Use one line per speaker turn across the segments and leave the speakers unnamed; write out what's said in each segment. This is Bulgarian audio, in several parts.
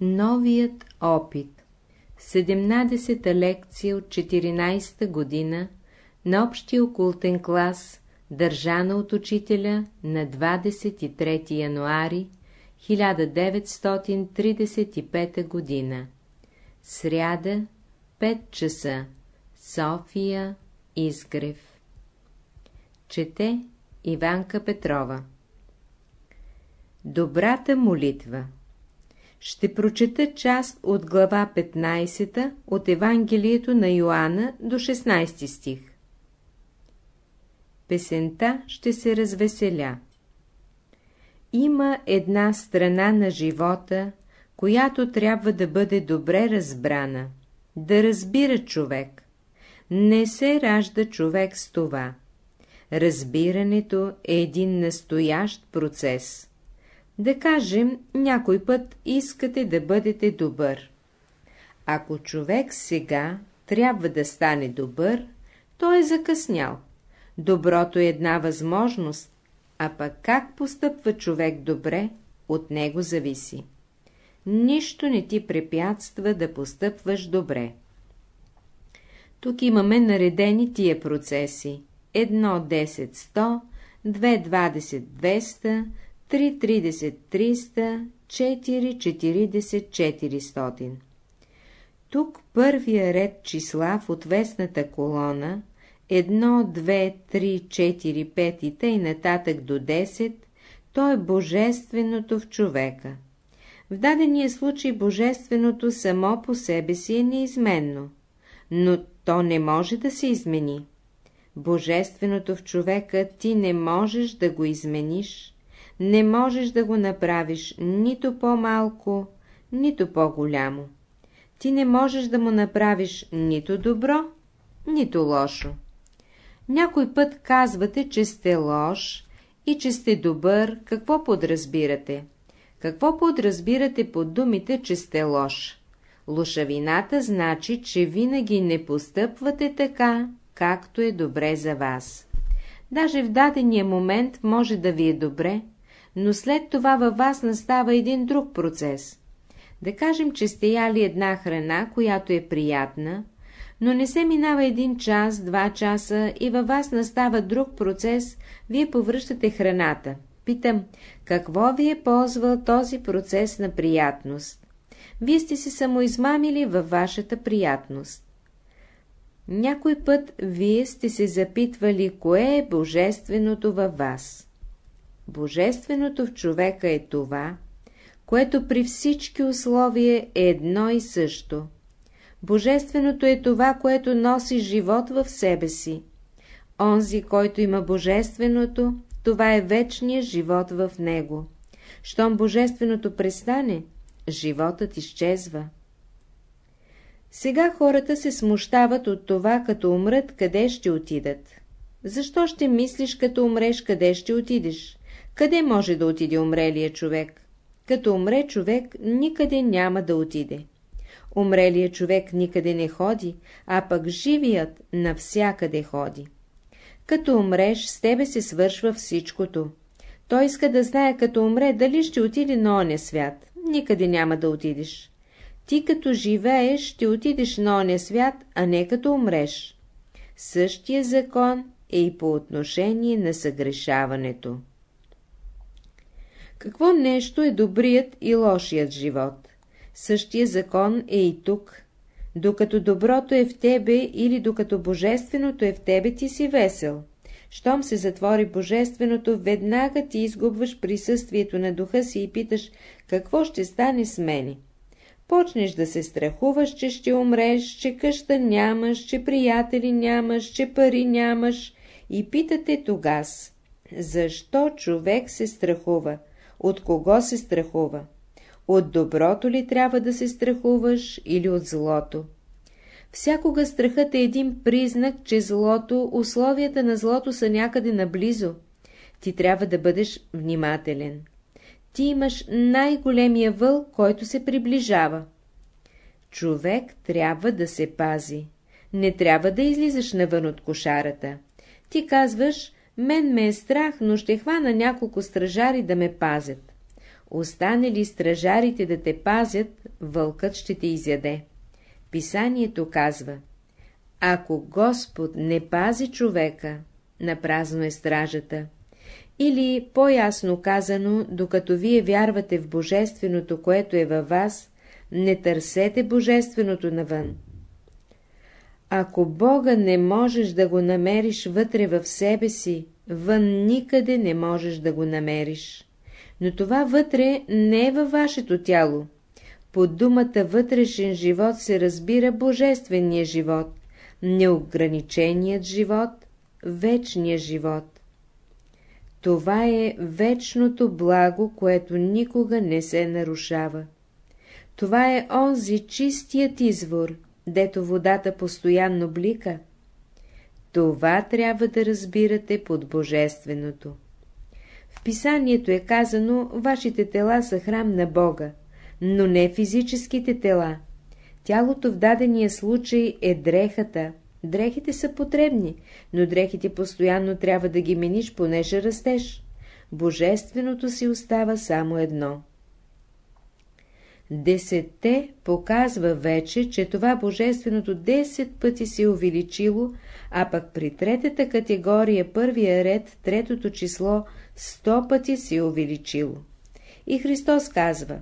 Новият опит 17-та лекция от 14-та година на общия окултен клас, държана от учителя на 23 януари 1935 година. Сряда, 5 часа. София, Изгрев. Чете Иванка Петрова Добрата молитва Ще прочета част от глава 15 от Евангелието на Йоанна до 16 стих. Песента ще се развеселя. Има една страна на живота, която трябва да бъде добре разбрана, да разбира човек. Не се ражда човек с това. Разбирането е един настоящ процес. Да кажем, някой път искате да бъдете добър. Ако човек сега трябва да стане добър, той е закъснял. Доброто е една възможност, а пък как постъпва човек добре, от него зависи. Нищо не ти препятства да постъпваш добре. Тук имаме наредени тия процеси. 1 10 100, 2 20 200, 3 30 300, 4 40 400. Тук първия ред числа в отвесната колона 1, 2, 3, 4, 5 и тъй нататък до 10, то е божественото в човека. В дадения случай божественото само по себе си е неизменно, но то не може да се измени. Божественото в човека ти не можеш да го измениш, не можеш да го направиш нито по-малко, нито по-голямо. Ти не можеш да му направиш нито добро, нито лошо. Някой път казвате, че сте лош и че сте добър, какво подразбирате? Какво подразбирате под думите, че сте лош? Лошавината значи, че винаги не постъпвате така, както е добре за вас. Даже в дадения момент може да ви е добре, но след това във вас настава един друг процес. Да кажем, че сте яли една храна, която е приятна, но не се минава един час, два часа и във вас настава друг процес, вие повръщате храната. Питам, какво ви е ползвал този процес на приятност? Вие сте се самоизмамили във вашата приятност. Някой път вие сте се запитвали, кое е божественото във вас. Божественото в човека е това, което при всички условия е едно и също – Божественото е това, което носи живот в себе си. Онзи, който има Божественото, това е вечният живот в него. Щом Божественото престане, животът изчезва. Сега хората се смущават от това, като умрат, къде ще отидат. Защо ще мислиш, като умреш, къде ще отидеш? Къде може да отиде умрелия човек? Като умре човек, никъде няма да отиде. Умрелият човек никъде не ходи, а пък живият навсякъде ходи. Като умреш, с тебе се свършва всичкото. Той иска да знае, като умре, дали ще отиде на оня свят. Никъде няма да отидеш. Ти като живееш, ще отидеш на оня свят, а не като умреш. Същия закон е и по отношение на съгрешаването. Какво нещо е добрият и лошият живот? Същия закон е и тук. Докато доброто е в тебе или докато божественото е в тебе, ти си весел. Щом се затвори божественото, веднага ти изгубваш присъствието на духа си и питаш, какво ще стане с мене. Почнеш да се страхуваш, че ще умреш, че къща нямаш, че приятели нямаш, че пари нямаш и питате тогас, защо човек се страхува, от кого се страхува. От доброто ли трябва да се страхуваш или от злото? Всякога страхът е един признак, че злото, условията на злото са някъде наблизо. Ти трябва да бъдеш внимателен. Ти имаш най-големия въл, който се приближава. Човек трябва да се пази. Не трябва да излизаш навън от кошарата. Ти казваш, мен ме е страх, но ще хвана няколко стражари да ме пазят. Остане ли стражарите да те пазят, вълкът ще те изяде. Писанието казва, ако Господ не пази човека, напразно е стражата. Или, по-ясно казано, докато вие вярвате в Божественото, което е във вас, не търсете Божественото навън. Ако Бога не можеш да го намериш вътре в себе си, вън никъде не можеш да го намериш. Но това вътре не е във вашето тяло. Под думата вътрешен живот се разбира божествения живот, неограниченият живот, вечният живот. Това е вечното благо, което никога не се нарушава. Това е онзи чистият извор, дето водата постоянно блика. Това трябва да разбирате под Божественото. В писанието е казано, вашите тела са храм на Бога, но не физическите тела. Тялото в дадения случай е дрехата. Дрехите са потребни, но дрехите постоянно трябва да ги мениш, понеже растеш. Божественото си остава само едно. Десетте показва вече, че това Божественото 10 пъти се е увеличило, а пък при третата категория, първия ред, третото число, 100 пъти се е увеличило. И Христос казва,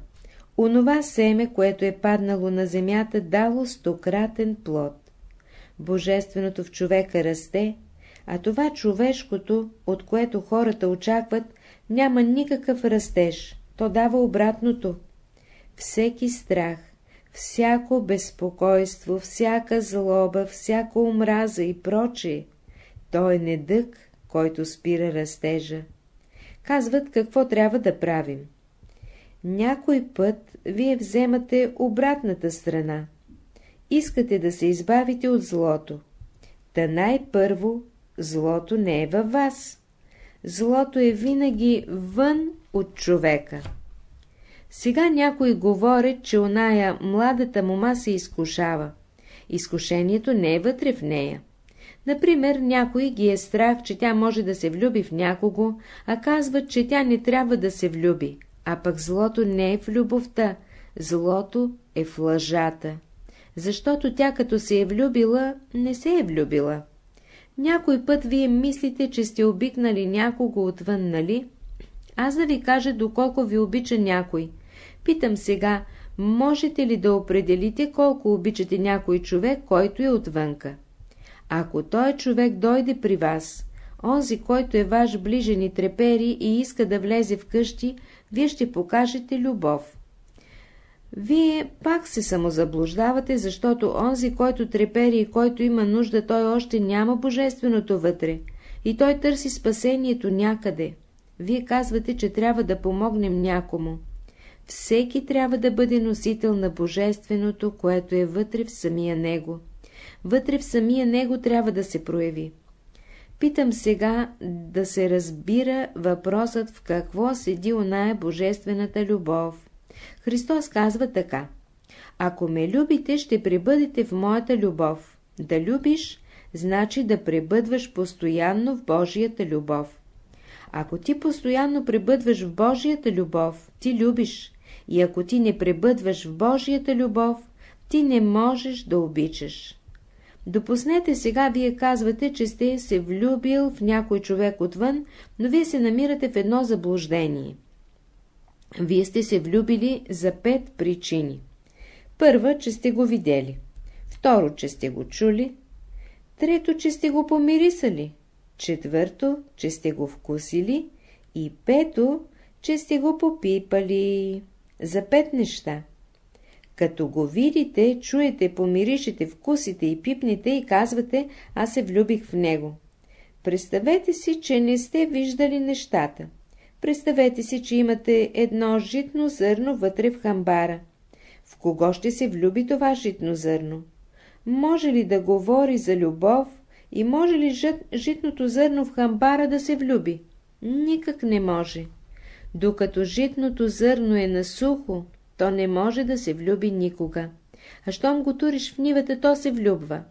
онова семе, което е паднало на земята, дало стократен плод. Божественото в човека расте, а това човешкото, от което хората очакват, няма никакъв растеж, то дава обратното всеки страх, всяко безпокойство, всяка злоба, всяка омраза и прочее, той е недък, който спира растежа. Казват какво трябва да правим. Някой път вие вземате обратната страна. Искате да се избавите от злото. Та най-първо злото не е във вас. Злото е винаги вън от човека. Сега някой говори, че оная младата мома се изкушава. Изкушението не е вътре в нея. Например, някой ги е страх, че тя може да се влюби в някого, а казват, че тя не трябва да се влюби, а пък злото не е в любовта, злото е в лъжата. Защото тя като се е влюбила, не се е влюбила. Някой път вие мислите, че сте обикнали някого отвън, нали? Аз да ви кажа доколко ви обича някой. Питам сега, можете ли да определите колко обичате някой човек, който е отвънка? Ако той човек дойде при вас, онзи, който е ваш ближен и трепери и иска да влезе в къщи, вие ще покажете любов. Вие пак се самозаблуждавате, защото онзи, който трепери и който има нужда, той още няма божественото вътре и той търси спасението някъде. Вие казвате, че трябва да помогнем някому. Всеки трябва да бъде носител на Божественото, което е вътре в самия него. Вътре в самия него трябва да се прояви. Питам сега да се разбира въпросът в какво седи оная божествената любов. Христос казва така. Ако ме любите, ще пребъдете в моята любов. Да любиш, значи да пребъдваш постоянно в Божията любов. Ако ти постоянно пребъдваш в Божията любов, ти любиш. И ако ти не пребъдваш в Божията любов, ти не можеш да обичаш. Допуснете сега, вие казвате, че сте се влюбил в някой човек отвън, но вие се намирате в едно заблуждение. Вие сте се влюбили за пет причини. Първа, че сте го видели. Второ, че сте го чули. Трето, че сте го помирисали. Четвърто, че сте го вкусили. И пето, че сте го попипали. За пет неща. Като го видите, чуете, помиришете, вкусите и пипните и казвате, аз се влюбих в него. Представете си, че не сте виждали нещата. Представете си, че имате едно житно зърно вътре в хамбара. В кого ще се влюби това житно зърно? Може ли да говори за любов и може ли житното зърно в хамбара да се влюби? Никак не може. Докато житното зърно е насухо, то не може да се влюби никога. А щом го туриш в нивата, то се влюбва.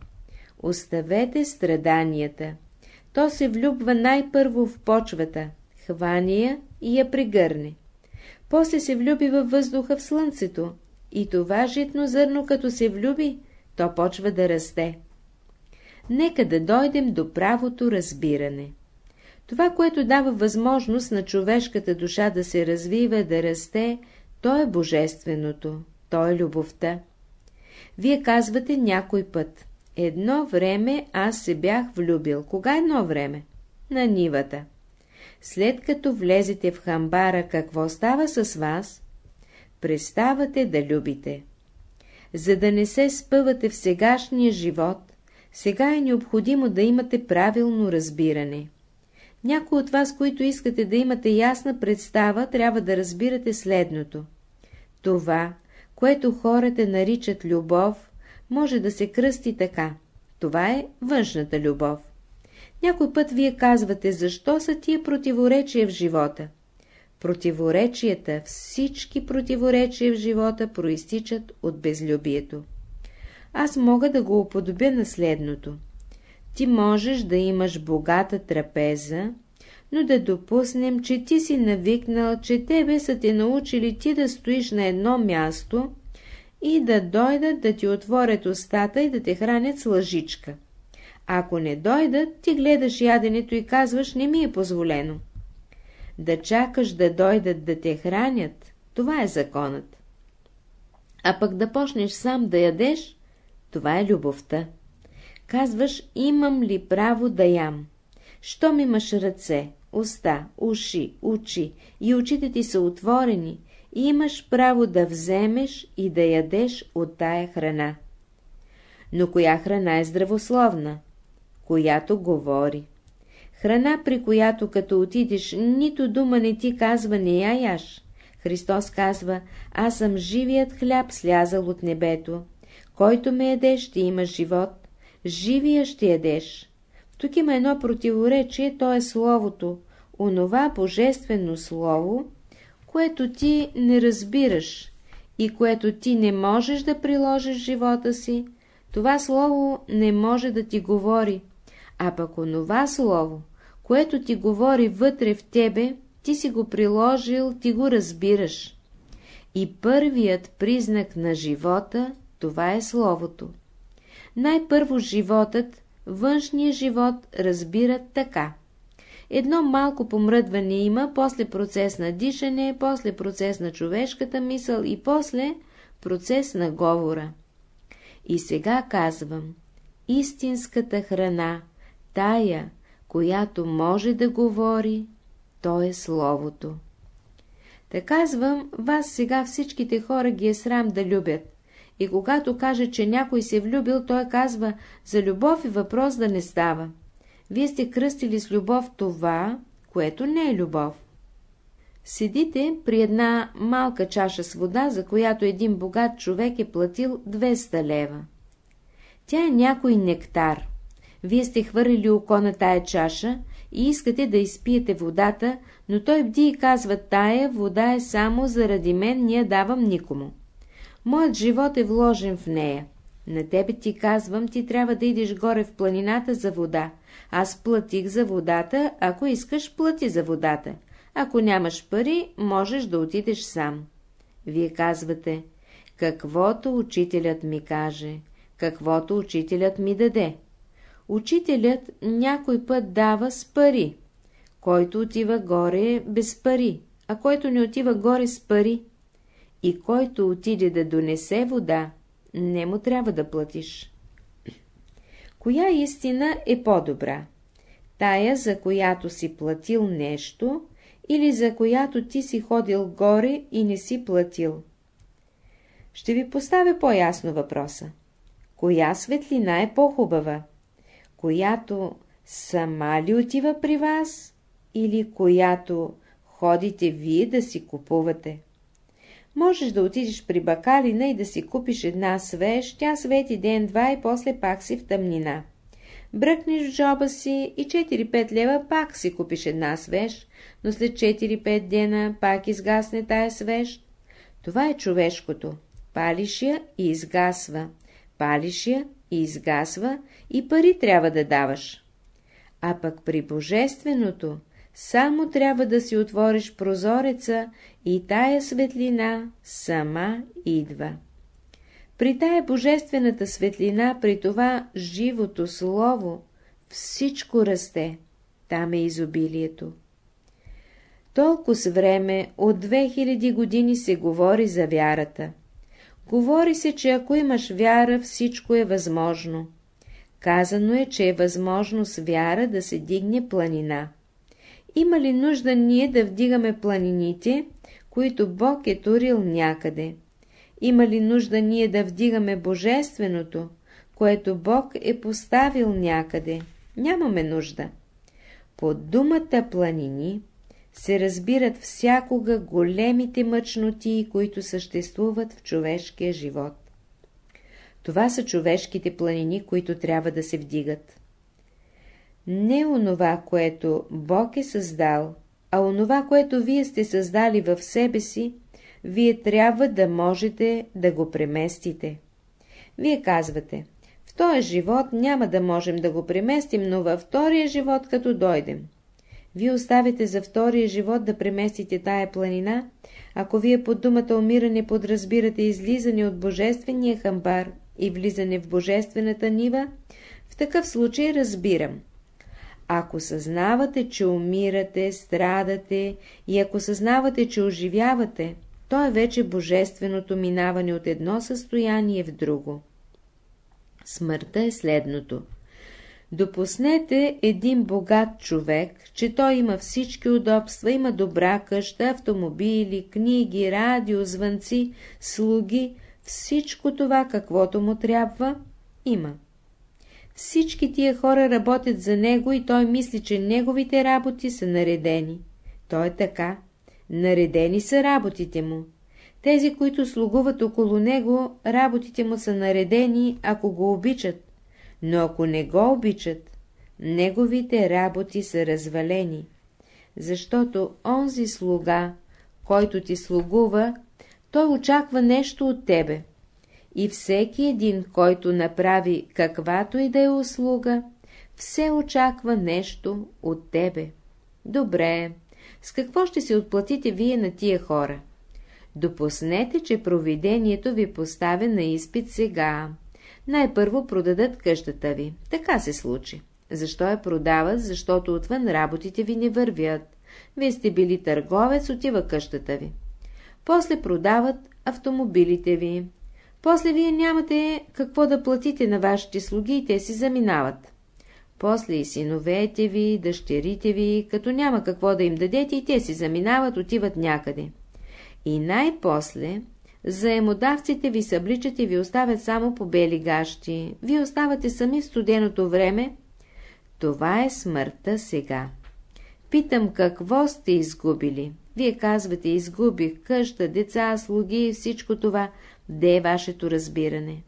Оставете страданията. То се влюбва най-първо в почвата, хвания и я пригърне. после се влюби във въздуха в слънцето, и това житно зърно, като се влюби, то почва да расте. Нека да дойдем до правото разбиране. Това, което дава възможност на човешката душа да се развива, да расте, то е божественото, то е любовта. Вие казвате някой път. Едно време аз се бях влюбил. Кога едно време? На нивата. След като влезете в хамбара, какво става с вас? Преставате да любите. За да не се спъвате в сегашния живот, сега е необходимо да имате правилно разбиране. Някои от вас, които искате да имате ясна представа, трябва да разбирате следното. Това, което хората наричат любов, може да се кръсти така. Това е външната любов. Някой път вие казвате, защо са тия противоречия в живота. Противоречията, всички противоречия в живота проистичат от безлюбието. Аз мога да го уподобя на следното. Ти можеш да имаш богата трапеза, но да допуснем, че ти си навикнал, че тебе са те научили ти да стоиш на едно място и да дойдат да ти отворят устата и да те хранят с лъжичка. Ако не дойдат, ти гледаш яденето и казваш, не ми е позволено. Да чакаш да дойдат да те хранят, това е законът. А пък да почнеш сам да ядеш, това е любовта. Казваш, имам ли право да ям? Щом имаш ръце, уста, уши, очи и очите ти са отворени, имаш право да вземеш и да ядеш от тая храна. Но коя храна е здравословна? Която говори. Храна, при която като отидеш, нито дума не ти казва не я яш. Христос казва, аз съм живият хляб, слязал от небето. Който ме ядеш, ще има живот. Живия ще ядеш. Тук има едно противоречие, то е Словото, онова божествено Слово, което ти не разбираш и което ти не можеш да приложиш живота си, това Слово не може да ти говори, а пък онова Слово, което ти говори вътре в тебе, ти си го приложил, ти го разбираш. И първият признак на живота, това е Словото. Най-първо животът, външния живот разбират така. Едно малко помръдване има, после процес на дишане, после процес на човешката мисъл и после процес на говора. И сега казвам, истинската храна, тая, която може да говори, то е Словото. Та казвам, вас сега всичките хора ги е срам да любят. И когато каже, че някой се влюбил, той казва, за любов и въпрос да не става. Вие сте кръстили с любов това, което не е любов. Седите при една малка чаша с вода, за която един богат човек е платил 200 лева. Тя е някой нектар. Вие сте хвърлили око на тая чаша и искате да изпиете водата, но той бди и казва, тая вода е само заради мен, ние давам никому. Моят живот е вложен в нея. На тебе ти казвам, ти трябва да идеш горе в планината за вода. Аз платих за водата, ако искаш, плати за водата. Ако нямаш пари, можеш да отидеш сам. Вие казвате, каквото учителят ми каже, каквото учителят ми даде. Учителят някой път дава с пари, който отива горе без пари, а който не отива горе с пари. И който отиде да донесе вода, не му трябва да платиш. Коя истина е по-добра? Тая, за която си платил нещо, или за която ти си ходил горе и не си платил? Ще ви поставя по-ясно въпроса. Коя светлина е по-хубава? Която сама ли отива при вас, или която ходите вие да си купувате? Можеш да отидеш при бакалина и да си купиш една свеж, тя свети ден-два и после пак си в тъмнина. Бръкнеш в джоба си и 4-5 лева пак си купиш една свеж, но след 4-5 дена пак изгасне тая свеж. Това е човешкото. Палиш я и изгасва. Палиш я и изгасва и пари трябва да даваш. А пък при Божественото Само трябва да си отвориш прозореца и тая светлина сама идва. При тая божествената светлина, при това живото слово, всичко расте. Там е изобилието. Толкова с време, от 2000 години се говори за вярата. Говори се, че ако имаш вяра, всичко е възможно. Казано е, че е възможно с вяра да се дигне планина. Има ли нужда ние да вдигаме планините, които Бог е турил някъде? Има ли нужда ние да вдигаме Божественото, което Бог е поставил някъде? Нямаме нужда. Под думата планини се разбират всякога големите мъчноти, които съществуват в човешкия живот. Това са човешките планини, които трябва да се вдигат. Не онова, което Бог е създал, а онова, което вие сте създали в себе си, вие трябва да можете да го преместите. Вие казвате, в този живот няма да можем да го преместим, но във втория живот, като дойдем. Вие оставите за втория живот да преместите тая планина, ако вие под думата умиране подразбирате излизане от божествения хамбар и влизане в божествената нива, в такъв случай разбирам. Ако съзнавате, че умирате, страдате и ако съзнавате, че оживявате, то е вече божественото минаване от едно състояние в друго. Смъртта е следното. Допуснете един богат човек, че той има всички удобства, има добра къща, автомобили, книги, радио, звънци, слуги, всичко това, каквото му трябва, има. Всички тия хора работят за него и той мисли, че неговите работи са наредени. Той е така. Наредени са работите му. Тези, които слугуват около него, работите му са наредени, ако го обичат но ако не го обичат, неговите работи са развалени, защото онзи слуга, който ти слугува, той очаква нещо от тебе. И всеки един, който направи каквато и да е услуга, все очаква нещо от тебе. Добре, с какво ще се отплатите вие на тия хора? Допуснете, че провидението ви поставя на изпит сега най-първо продадат къщата ви. Така се случи. Защо я продават? Защото отвън работите ви не вървят. Вие сте били търговец, отива къщата ви. После продават автомобилите ви. После вие нямате какво да платите на вашите слуги и те си заминават. После и синовете ви, дъщерите ви, като няма какво да им дадете и те си заминават, отиват някъде. И най-после Заемодавците ви събличат и ви оставят само по бели гащи. Вие оставате сами в студеното време. Това е смъртта сега. Питам, какво сте изгубили? Вие казвате, изгубих къща, деца, слуги, всичко това. Де е вашето разбиране?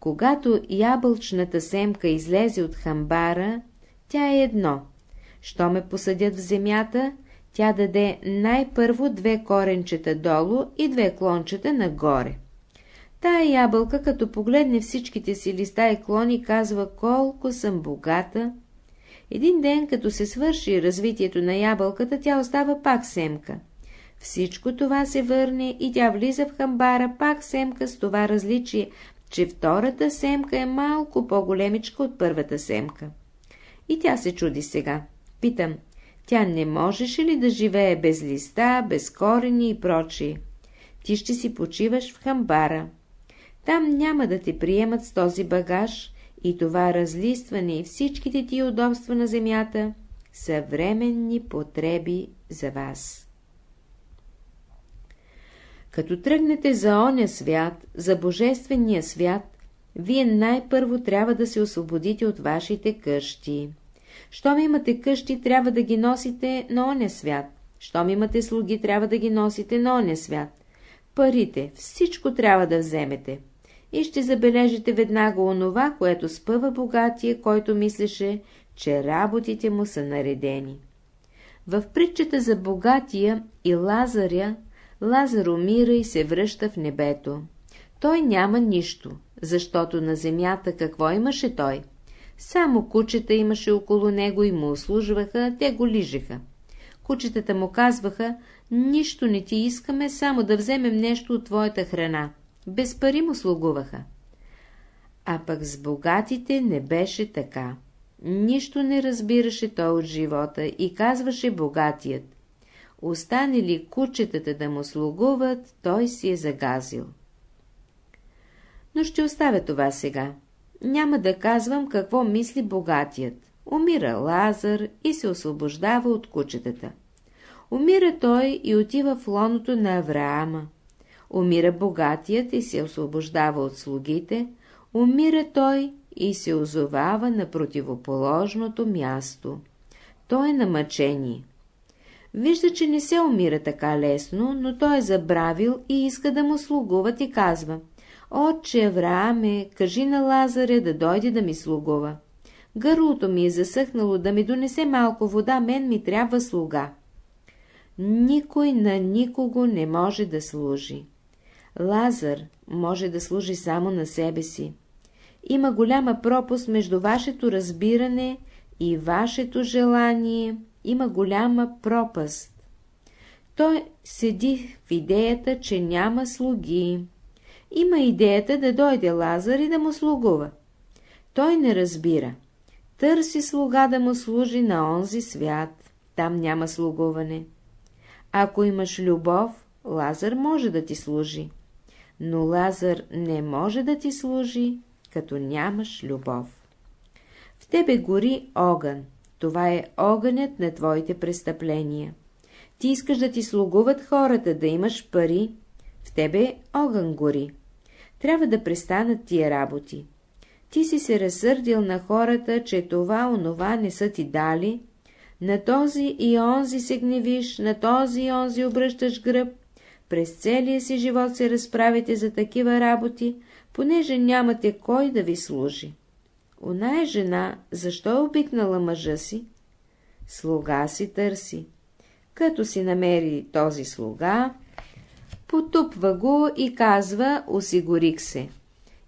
Когато ябълчната семка излезе от хамбара, тя е едно. Що ме посадят в земята, тя даде най-първо две коренчета долу и две клончета нагоре. Тая ябълка, като погледне всичките си листа и клони, казва колко съм богата. Един ден, като се свърши развитието на ябълката, тя остава пак семка. Всичко това се върне и тя влиза в хамбара, пак семка с това различие, че втората семка е малко по-големичка от първата семка. И тя се чуди сега. Питам, тя не можеше ли да живее без листа, без корени и прочие? Ти ще си почиваш в хамбара. Там няма да те приемат с този багаж и това разлистване и всичките ти удобства на земята са временни потреби за вас. Като тръгнете за оня свят, за божествения свят, вие най-първо трябва да се освободите от вашите къщи. Щом имате къщи, трябва да ги носите на оня свят. Щом имате слуги, трябва да ги носите на оня свят. Парите, всичко трябва да вземете. И ще забележите веднага онова, което спъва богатия, който мислеше, че работите му са наредени. В притчата за богатия и Лазаря, Лазар умира и се връща в небето. Той няма нищо, защото на земята какво имаше той? Само кучета имаше около него и му услужваха, те го лижеха. Кучетата му казваха, нищо не ти искаме, само да вземем нещо от твоята храна. Без пари му слугуваха. А пък с богатите не беше така. Нищо не разбираше той от живота и казваше богатият. Остане ли кучетата да му слугуват, той си е загазил. Но ще оставя това сега. Няма да казвам какво мисли богатият. Умира Лазар и се освобождава от кучетата. Умира той и отива в лоното на Авраама. Умира богатият и се освобождава от слугите. Умира той и се озовава на противоположното място. Той е на мъчение. Вижда, че не се умира така лесно, но той е забравил и иска да му слугуват и казва Отче Аврааме, кажи на Лазаря да дойде да ми слугува. Гърлото ми е засъхнало да ми донесе малко вода, мен ми трябва слуга. Никой на никого не може да служи. Лазар може да служи само на себе си. Има голяма пропуст между вашето разбиране и вашето желание, има голяма пропаст. Той седи в идеята, че няма слуги. Има идеята да дойде Лазар и да му слугува. Той не разбира. Търси слуга да му служи на онзи свят. Там няма слугуване. Ако имаш любов, Лазар може да ти служи. Но Лазар не може да ти служи, като нямаш любов. В тебе гори огън. Това е огънят на твоите престъпления. Ти искаш да ти слугуват хората, да имаш пари. В тебе огън гори. Трябва да престанат тия работи. Ти си се разсърдил на хората, че това, онова не са ти дали. На този и онзи се гневиш, на този и онзи обръщаш гръб. През целия си живот се разправите за такива работи, понеже нямате кой да ви служи. Она е жена, защо е обикнала мъжа си? Слуга си търси. Като си намери този слуга, потупва го и казва, осигурих се.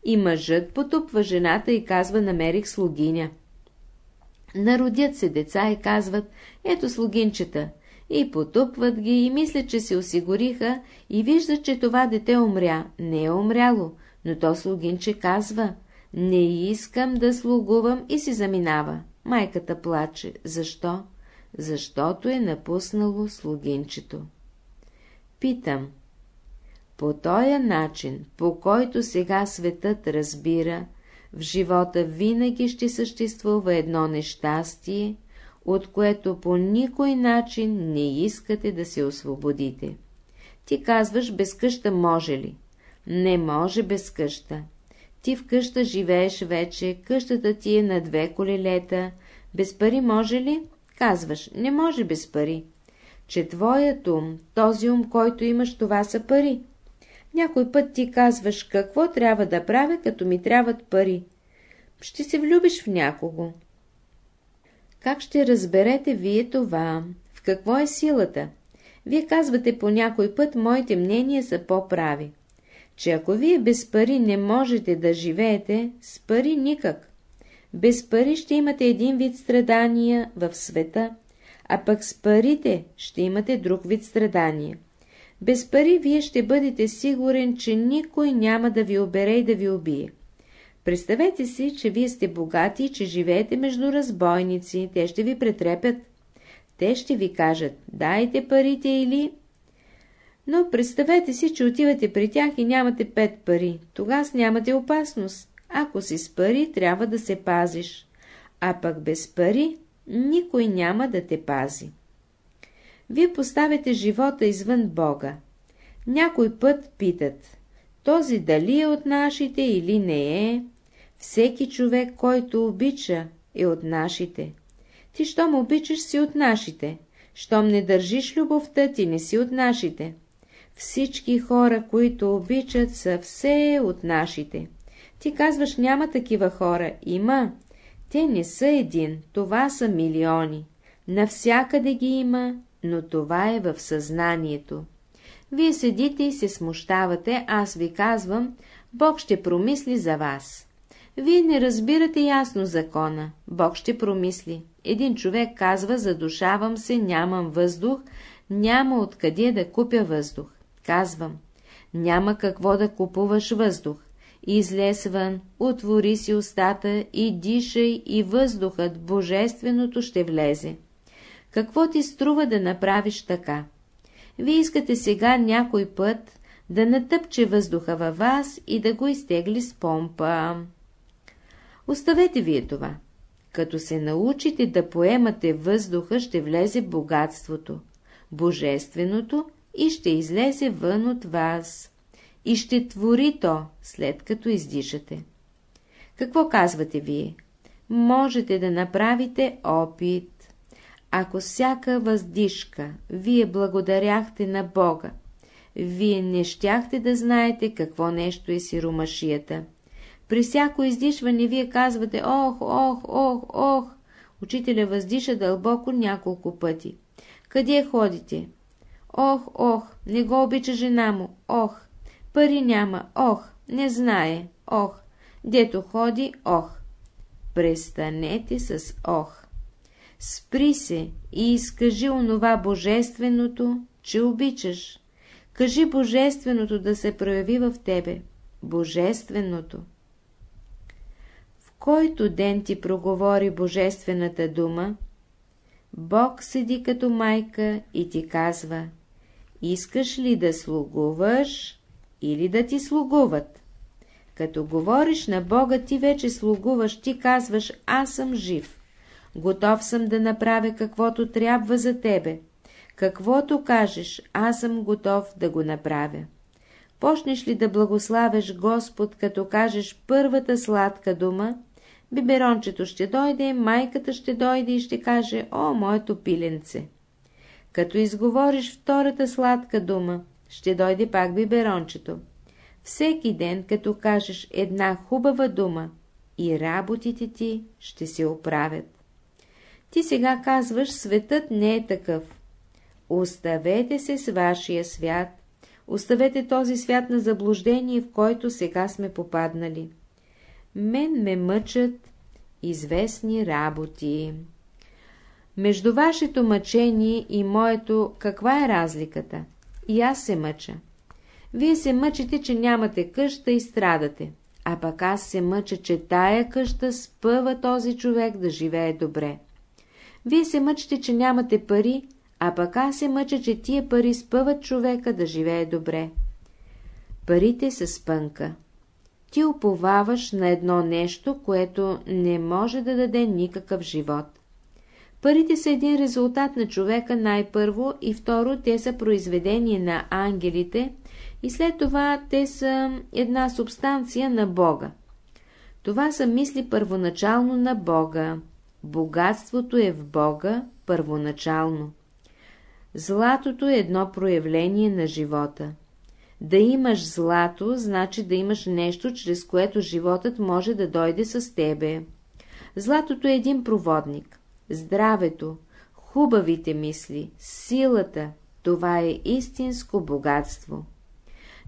И мъжът потупва жената и казва, намерих слугиня. Народят се деца и казват, ето слугинчета, и потупват ги и мислят, че се осигуриха и виждат, че това дете умря. Не е умряло, но то слугинче казва, не искам да слугувам и си заминава. Майката плаче. Защо? Защото е напуснало слугинчето. Питам. По този начин, по който сега светът разбира, в живота винаги ще съществува едно нещастие, от което по никой начин не искате да се освободите. Ти казваш, без къща може ли? Не може без къща. Ти в къща живееш вече, къщата ти е на две колелета. Без пари може ли? Казваш, не може без пари. Че твоят ум, този ум, който имаш, това са пари. Някой път ти казваш, какво трябва да правя, като ми трябват пари. Ще се влюбиш в някого. Как ще разберете вие това? В какво е силата? Вие казвате по някой път, моите мнения са по-прави че ако вие без пари не можете да живеете, с пари никак. Без пари ще имате един вид страдания в света, а пък с парите ще имате друг вид страдания. Без пари вие ще бъдете сигурен, че никой няма да ви обере и да ви убие. Представете си, че вие сте богати и че живеете между разбойници, те ще ви претрепят. Те ще ви кажат, дайте парите или но представете си, че отивате при тях и нямате пет пари. Тогава нямате опасност. Ако си с пари, трябва да се пазиш. А пък без пари, никой няма да те пази. Вие поставяте живота извън Бога. Някой път питат, този дали е от нашите или не е. Всеки човек, който обича, е от нашите. Ти, щом обичаш, си от нашите. Щом не държиш любовта, ти не си от нашите. Всички хора, които обичат, са все от нашите. Ти казваш, няма такива хора. Има. Те не са един, това са милиони. Навсякъде ги има, но това е в съзнанието. Вие седите и се смущавате, аз ви казвам, Бог ще промисли за вас. Вие не разбирате ясно закона. Бог ще промисли. Един човек казва, задушавам се, нямам въздух, няма откъде да купя въздух. Казвам, няма какво да купуваш въздух. Излез вън, отвори си устата и дишай и въздухът, божественото ще влезе. Какво ти струва да направиш така? Вие искате сега някой път да натъпче въздуха във вас и да го изтегли с помпа. Оставете вие това. Като се научите да поемате въздуха, ще влезе богатството, божественото и ще излезе вън от вас. И ще твори то, след като издишате. Какво казвате вие? Можете да направите опит. Ако всяка въздишка вие благодаряхте на Бога, вие не щяхте да знаете какво нещо е сиромашията. При всяко издишване вие казвате «Ох, ох, ох, ох». Учителя въздиша дълбоко няколко пъти. Къде ходите? Ох, ох, не го обича жена му. Ох, пари няма. Ох, не знае. Ох, дето ходи. Ох. Престанете с ох. Спри се и изкажи онова божественото, че обичаш. Кажи божественото да се прояви в тебе. Божественото. В който ден ти проговори божествената дума, Бог седи като майка и ти казва, искаш ли да слугуваш или да ти слугуват? Като говориш на Бога, ти вече слугуваш, ти казваш, аз съм жив. Готов съм да направя каквото трябва за тебе. Каквото кажеш, аз съм готов да го направя. Почнеш ли да благославяш Господ, като кажеш първата сладка дума, биберончето ще дойде, майката ще дойде и ще каже, о, моето пиленце. Като изговориш втората сладка дума, ще дойде пак биберончето. Всеки ден, като кажеш една хубава дума, и работите ти ще се оправят. Ти сега казваш, светът не е такъв. Оставете се с вашия свят. Оставете този свят на заблуждение, в който сега сме попаднали. Мен ме мъчат известни работи. Между вашето мъчение и моето каква е разликата? И аз се мъча. Вие се мъчите, че нямате къща и страдате, а пък аз се мъча, че тая къща спъва този човек да живее добре. Вие се мъчите, че нямате пари, а пък аз се мъча, че тия пари спъват човека да живее добре. Парите са спънка. Ти уповаваш на едно нещо, което не може да даде никакъв живот. Парите са един резултат на човека най-първо и второ те са произведение на ангелите и след това те са една субстанция на Бога. Това са мисли първоначално на Бога. Богатството е в Бога първоначално. Златото е едно проявление на живота. Да имаш злато, значи да имаш нещо, чрез което животът може да дойде с тебе. Златото е един проводник. Здравето, хубавите мисли, силата, това е истинско богатство.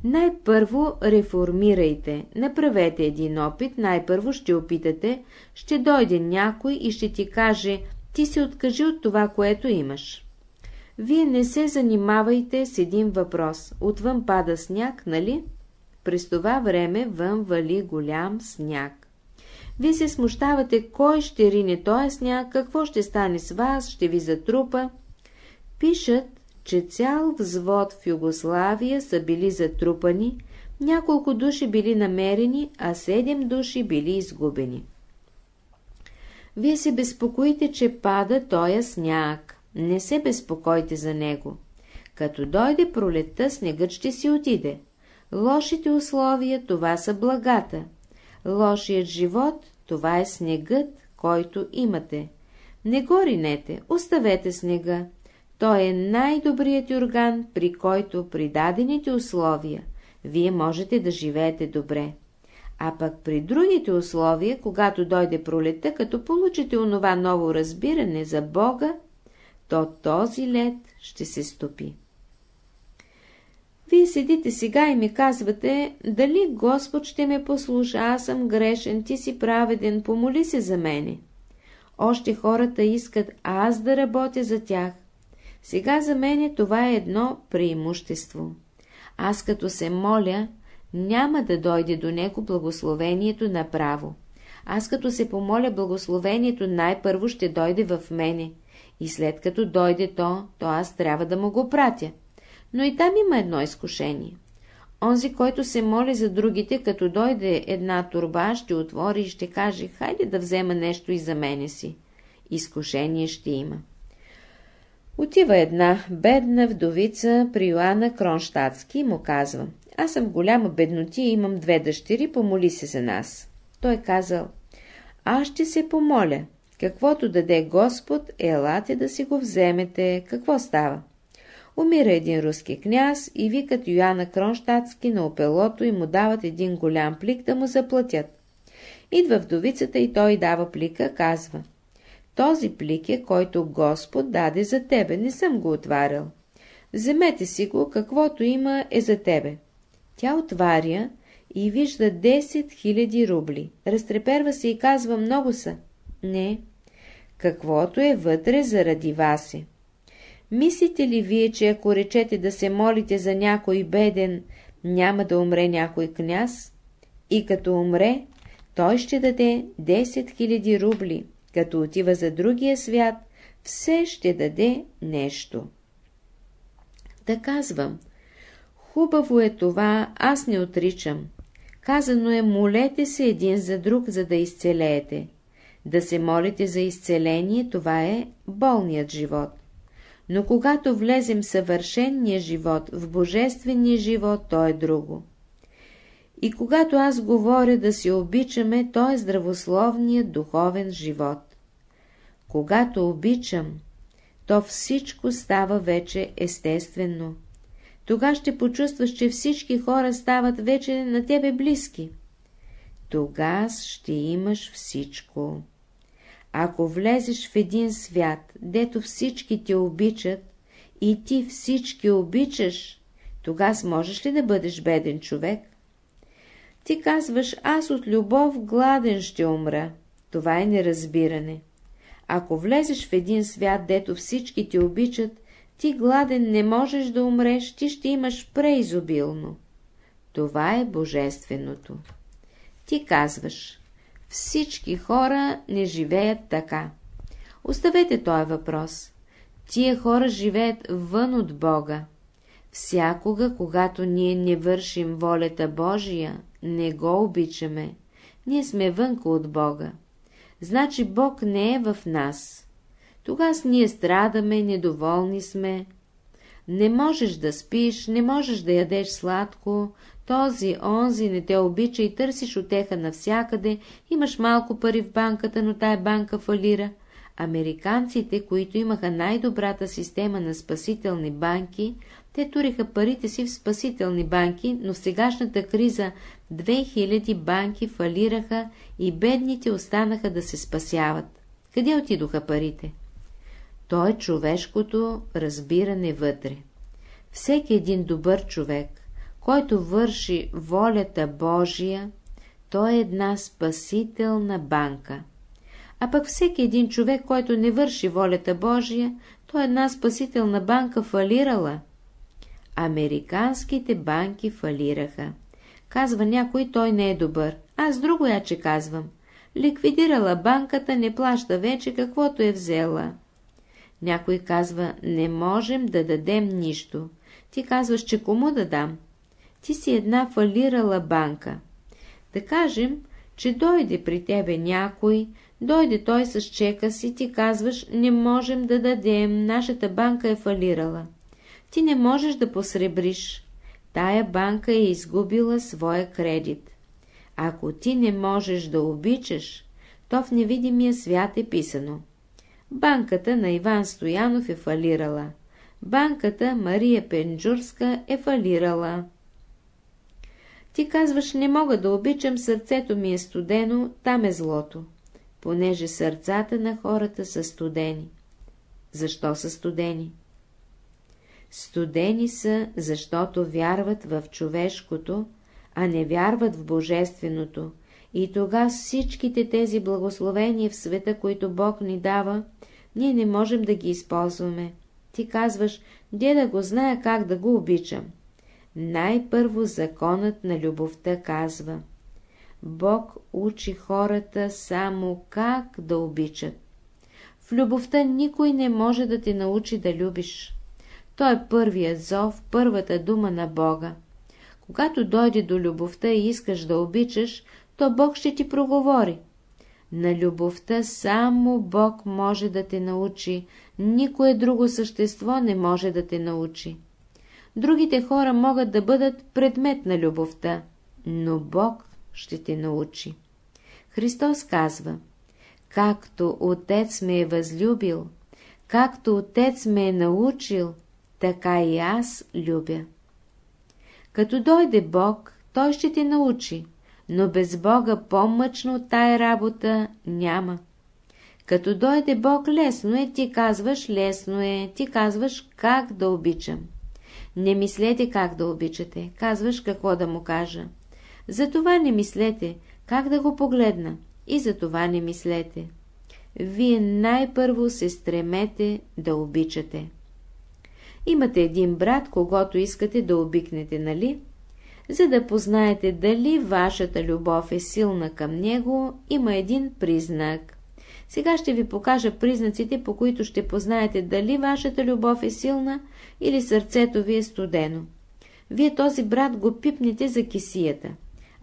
Най-първо реформирайте, направете един опит, най-първо ще опитате, ще дойде някой и ще ти каже, ти се откажи от това, което имаш. Вие не се занимавайте с един въпрос. Отвън пада сняг, нали? През това време вън вали голям сняг. Вие се смущавате, кой ще рине този сняг, какво ще стане с вас, ще ви затрупа. Пишат, че цял взвод в Югославия са били затрупани, няколко души били намерени, а седем души били изгубени. Вие се безпокоите, че пада тоя сняг. Не се безпокойте за него. Като дойде пролетта, снегът ще си отиде. Лошите условия, това са благата. Лошият живот, това е снегът, който имате. Не го ринете, оставете снега. Той е най-добрият орган, при който при дадените условия вие можете да живеете добре. А пък при другите условия, когато дойде пролета, като получите онова ново разбиране за Бога, то този лед ще се стопи. Вие седите сега и ми казвате, дали Господ ще ме послуша, аз съм грешен, ти си праведен, помоли се за мене. Още хората искат аз да работя за тях. Сега за мене това е едно преимущество. Аз като се моля, няма да дойде до него благословението направо. Аз като се помоля благословението най-първо ще дойде в мене. И след като дойде то, то аз трябва да му го пратя. Но и там има едно изкушение. Онзи, който се моли за другите, като дойде една турба, ще отвори и ще каже, хайде да взема нещо и за мене си. Изкушение ще има. Отива една бедна вдовица при Йоанна Кронштадтски и му казва, аз съм голяма беднотия и имам две дъщери, помоли се за нас. Той казал, аз ще се помоля, каквото даде Господ, елате да си го вземете, какво става? Умира един руски княз и викат Йоанна Кронштадтски на опелото и му дават един голям плик да му заплатят. Идва вдовицата и той дава плика, казва. Този плик е, който Господ даде за тебе, не съм го отварял. Вземете си го, каквото има е за тебе. Тя отваря и вижда 10 000 рубли. Разтреперва се и казва, много са. Не, каквото е вътре заради вас е. Мислите ли вие, че ако речете да се молите за някой беден, няма да умре някой княз? И като умре, той ще даде 10 000 рубли, като отива за другия свят, все ще даде нещо. Да казвам, хубаво е това, аз не отричам. Казано е, молете се един за друг, за да изцелеете. Да се молите за изцеление, това е болният живот. Но когато влезем в съвършенния живот, в божествения живот, то е друго. И когато аз говоря да се обичаме, то е здравословният духовен живот. Когато обичам, то всичко става вече естествено. Тога ще почувстваш, че всички хора стават вече на тебе близки. Тога ще имаш всичко. Ако влезеш в един свят, дето всички те обичат, и ти всички обичаш, тогас можеш ли да бъдеш беден човек? Ти казваш, аз от любов гладен ще умра. Това е неразбиране. Ако влезеш в един свят, дето всички те обичат, ти гладен не можеш да умреш, ти ще имаш преизобилно. Това е божественото. Ти казваш, всички хора не живеят така. Оставете този въпрос. Тия хора живеят вън от Бога. Всякога, когато ние не вършим волята Божия, не го обичаме. Ние сме вънка от Бога. Значи Бог не е в нас. Тогас ние страдаме, недоволни сме. Не можеш да спиш, не можеш да ядеш сладко, този, онзи не те обича и търсиш отеха навсякъде, имаш малко пари в банката, но тая банка фалира. Американците, които имаха най-добрата система на спасителни банки, те туриха парите си в спасителни банки, но в сегашната криза 2000 банки фалираха и бедните останаха да се спасяват. Къде отидоха парите? То е човешкото разбиране вътре. Всеки един добър човек, който върши волята Божия, то е една спасителна банка. А пък всеки един човек, който не върши волята Божия, то е една спасителна банка фалирала. Американските банки фалираха. Казва някой, той не е добър. Аз друго я, че казвам. Ликвидирала банката, не плаща вече каквото е взела. Някой казва, не можем да дадем нищо. Ти казваш, че кому да дам? Ти си една фалирала банка. Да кажем, че дойде при тебе някой, дойде той с чека си, ти казваш, не можем да дадем, нашата банка е фалирала. Ти не можеш да посребриш. Тая банка е изгубила своя кредит. Ако ти не можеш да обичаш, то в невидимия свят е писано. Банката на Иван Стоянов е фалирала. Банката Мария Пенджурска е фалирала. Ти казваш, не мога да обичам, сърцето ми е студено, там е злото, понеже сърцата на хората са студени. Защо са студени? Студени са, защото вярват в човешкото, а не вярват в божественото. И тогава всичките тези благословения в света, които Бог ни дава, ние не можем да ги използваме. Ти казваш, де да го зная как да го обичам. Най-първо законът на любовта казва. Бог учи хората само как да обичат. В любовта никой не може да те научи да любиш. Той е първият зов, първата дума на Бога. Когато дойде до любовта и искаш да обичаш, то Бог ще ти проговори. На любовта само Бог може да те научи, никое друго същество не може да те научи. Другите хора могат да бъдат предмет на любовта, но Бог ще те научи. Христос казва, както Отец ме е възлюбил, както Отец ме е научил, така и аз любя. Като дойде Бог, Той ще те научи, но без Бога по-мъчно тая работа няма. Като дойде Бог, лесно е, ти казваш, лесно е, ти казваш как да обичам. Не мислете как да обичате, казваш какво да му кажа. Затова не мислете как да го погледна и за това не мислете. Вие най-първо се стремете да обичате. Имате един брат, когато искате да обикнете, нали? За да познаете дали вашата любов е силна към него, има един признак. Сега ще ви покажа признаците, по които ще познаете дали вашата любов е силна или сърцето ви е студено. Вие този брат го пипнете за кисията.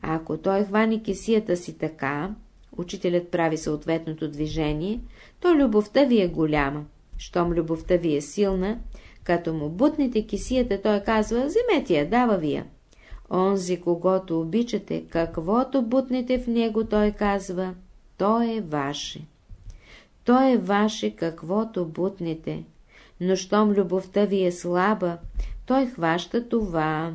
А ако той хване кисията си така, учителят прави съответното движение, то любовта ви е голяма. Щом любовта ви е силна, като му бутнете кисията, той казва, вземете я, дава ви. Онзи, когато обичате, каквото бутнете в него, той казва, то е ваше. То е ваше, каквото бутнете. Но щом любовта ви е слаба, той хваща това.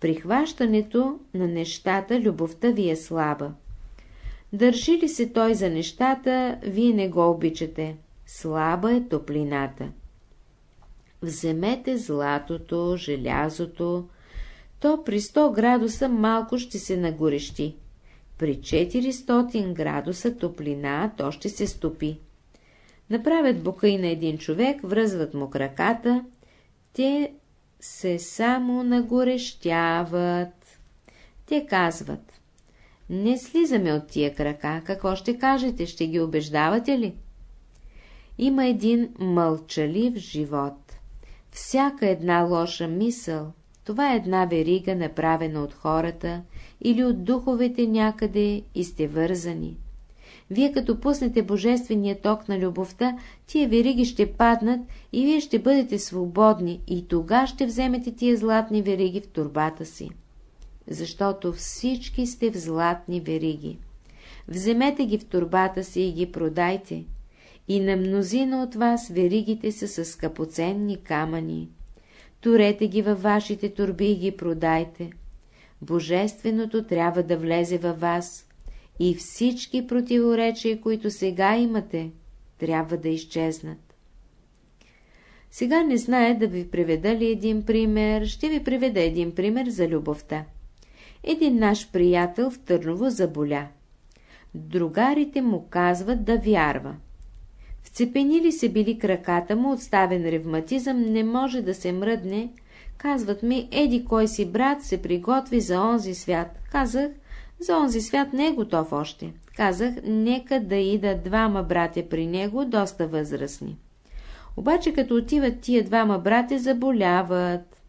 При хващането на нещата любовта ви е слаба. Държи ли се той за нещата, вие не го обичате. Слаба е топлината. Вземете златото, желязото, то при 100 градуса малко ще се нагорещи. При 400 градуса топлина то ще се стопи. Направят бука и на един човек, връзват му краката, те се само нагорещяват. Те казват, не слизаме от тия крака, какво ще кажете, ще ги убеждавате ли? Има един мълчалив живот. Всяка една лоша мисъл, това е една верига, направена от хората или от духовете някъде и сте вързани. Вие като пуснете божествения ток на любовта, тия вериги ще паднат и вие ще бъдете свободни и тога ще вземете тия златни вериги в турбата си. Защото всички сте в златни вериги. Вземете ги в турбата си и ги продайте. И на мнозина от вас веригите са с скъпоценни камъни. Турете ги във вашите турби и ги продайте. Божественото трябва да влезе във вас и всички противоречия, които сега имате, трябва да изчезнат. Сега не знае да ви приведа ли един пример, ще ви приведа един пример за любовта. Един наш приятел в Търново заболя. Другарите му казват да вярва. Вцепенили се били краката му, отставен ревматизъм, не може да се мръдне. Казват ми, еди кой си брат се приготви за онзи свят. Казах, за онзи свят не е готов още. Казах, нека да ида двама братя при него, доста възрастни. Обаче като отиват тия двама братя, заболяват.